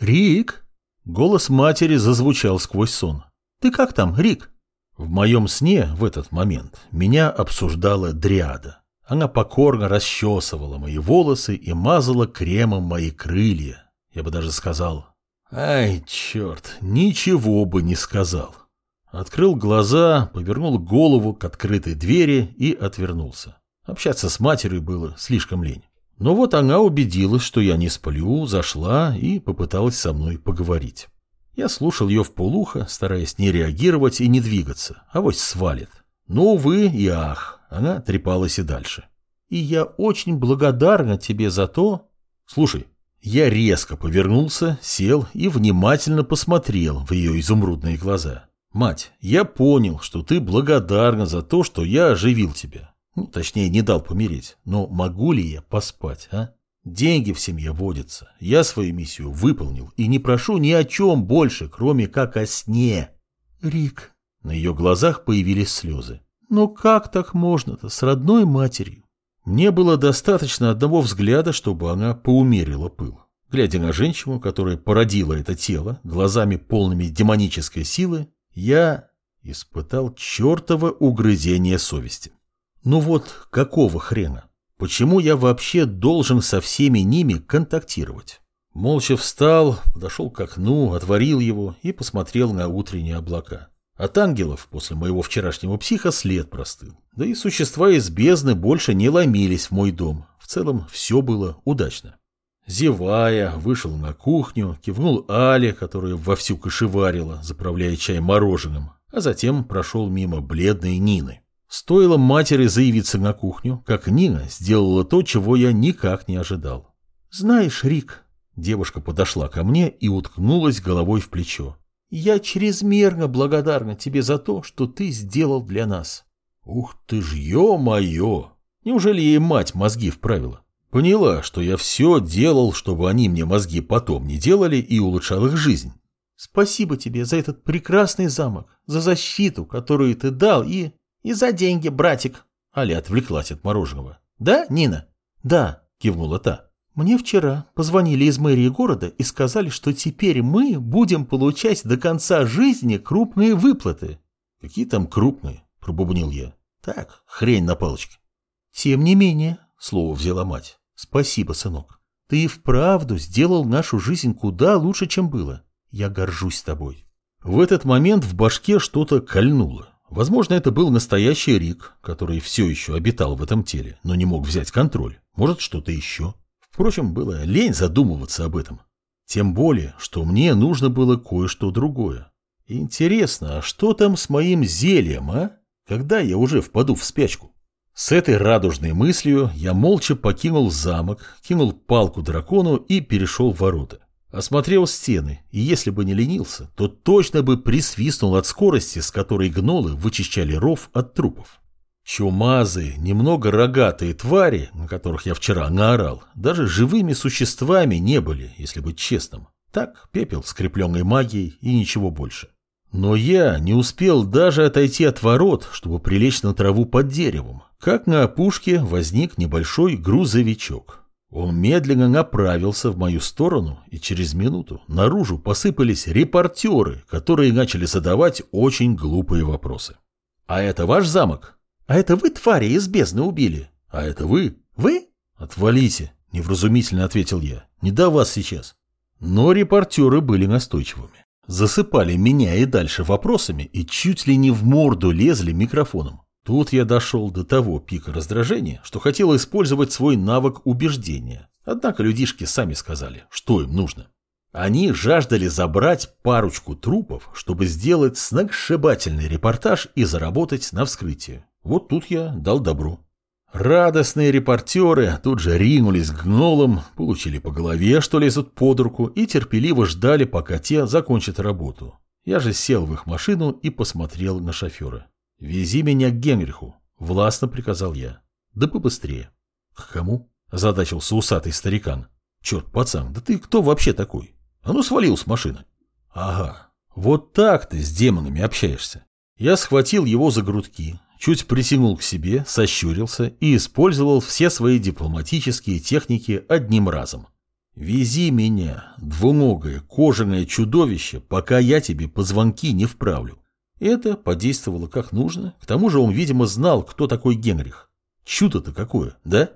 «Рик?» Голос матери зазвучал сквозь сон. «Ты как там, Рик?» В моем сне в этот момент меня обсуждала дриада. Она покорно расчесывала мои волосы и мазала кремом мои крылья. Я бы даже сказал, ай, черт, ничего бы не сказал. Открыл глаза, повернул голову к открытой двери и отвернулся. Общаться с матерью было слишком лень. Но вот она убедилась, что я не сплю, зашла и попыталась со мной поговорить. Я слушал ее в полухо, стараясь не реагировать и не двигаться, а вось свалит. Но, увы и ах, она трепалась и дальше. И я очень благодарна тебе за то... Слушай, я резко повернулся, сел и внимательно посмотрел в ее изумрудные глаза. Мать, я понял, что ты благодарна за то, что я оживил тебя. Ну, точнее, не дал помереть. Но могу ли я поспать, а? Деньги в семье водятся. Я свою миссию выполнил и не прошу ни о чем больше, кроме как о сне. Рик. На ее глазах появились слезы. Но как так можно-то с родной матерью? Мне было достаточно одного взгляда, чтобы она поумерила пыл. Глядя на женщину, которая породила это тело, глазами полными демонической силы, я испытал чертово угрызение совести. Ну вот, какого хрена? Почему я вообще должен со всеми ними контактировать? Молча встал, подошел к окну, отворил его и посмотрел на утренние облака. От ангелов после моего вчерашнего психа след простыл. Да и существа из бездны больше не ломились в мой дом. В целом все было удачно. Зевая, вышел на кухню, кивнул Але, которая вовсю кошеварила, заправляя чай мороженым, а затем прошел мимо бледной Нины. Стоило матери заявиться на кухню, как Нина сделала то, чего я никак не ожидал. «Знаешь, Рик...» Девушка подошла ко мне и уткнулась головой в плечо. Я чрезмерно благодарна тебе за то, что ты сделал для нас. Ух ты ж, ё-моё! Неужели ей мать мозги вправила? Поняла, что я все делал, чтобы они мне мозги потом не делали и улучшал их жизнь. Спасибо тебе за этот прекрасный замок, за защиту, которую ты дал, и... И за деньги, братик. Аля отвлеклась от мороженого. Да, Нина? Да, кивнула та. Мне вчера позвонили из мэрии города и сказали, что теперь мы будем получать до конца жизни крупные выплаты. Какие там крупные? Пробубнил я. Так, хрень на палочке. Тем не менее, слово взяла мать. Спасибо, сынок. Ты и вправду сделал нашу жизнь куда лучше, чем было. Я горжусь тобой. В этот момент в башке что-то кольнуло. Возможно, это был настоящий Рик, который все еще обитал в этом теле, но не мог взять контроль. Может, что-то еще. Впрочем, было лень задумываться об этом. Тем более, что мне нужно было кое-что другое. Интересно, а что там с моим зельем, а? Когда я уже впаду в спячку? С этой радужной мыслью я молча покинул замок, кинул палку дракону и перешел в ворота. Осмотрел стены, и если бы не ленился, то точно бы присвистнул от скорости, с которой гнолы вычищали ров от трупов. Чумазы, немного рогатые твари, на которых я вчера наорал, даже живыми существами не были, если быть честным. Так, пепел, скрепленный магией и ничего больше. Но я не успел даже отойти от ворот, чтобы прилечь на траву под деревом, как на опушке возник небольшой грузовичок. Он медленно направился в мою сторону, и через минуту наружу посыпались репортеры, которые начали задавать очень глупые вопросы. «А это ваш замок?» А это вы, твари, из бездны убили? А это вы? Вы? Отвалите, невразумительно ответил я. Не до вас сейчас. Но репортеры были настойчивыми. Засыпали меня и дальше вопросами и чуть ли не в морду лезли микрофоном. Тут я дошел до того пика раздражения, что хотел использовать свой навык убеждения. Однако людишки сами сказали, что им нужно. Они жаждали забрать парочку трупов, чтобы сделать сногсшибательный репортаж и заработать на вскрытие. Вот тут я дал добро. Радостные репортеры тут же ринулись к гнолам, получили по голове, что лезут под руку, и терпеливо ждали, пока те закончат работу. Я же сел в их машину и посмотрел на шофера. «Вези меня к Генриху», — властно приказал я. «Да побыстрее». «К кому?» — задачился усатый старикан. «Черт, пацан, да ты кто вообще такой? А ну свалил с машины». «Ага, вот так ты с демонами общаешься». Я схватил его за грудки, чуть притянул к себе, сощурился и использовал все свои дипломатические техники одним разом. Вези меня, двуногое, кожаное чудовище, пока я тебе позвонки не вправлю. Это подействовало как нужно. К тому же он, видимо, знал, кто такой Генрих. Чудо-то какое, да?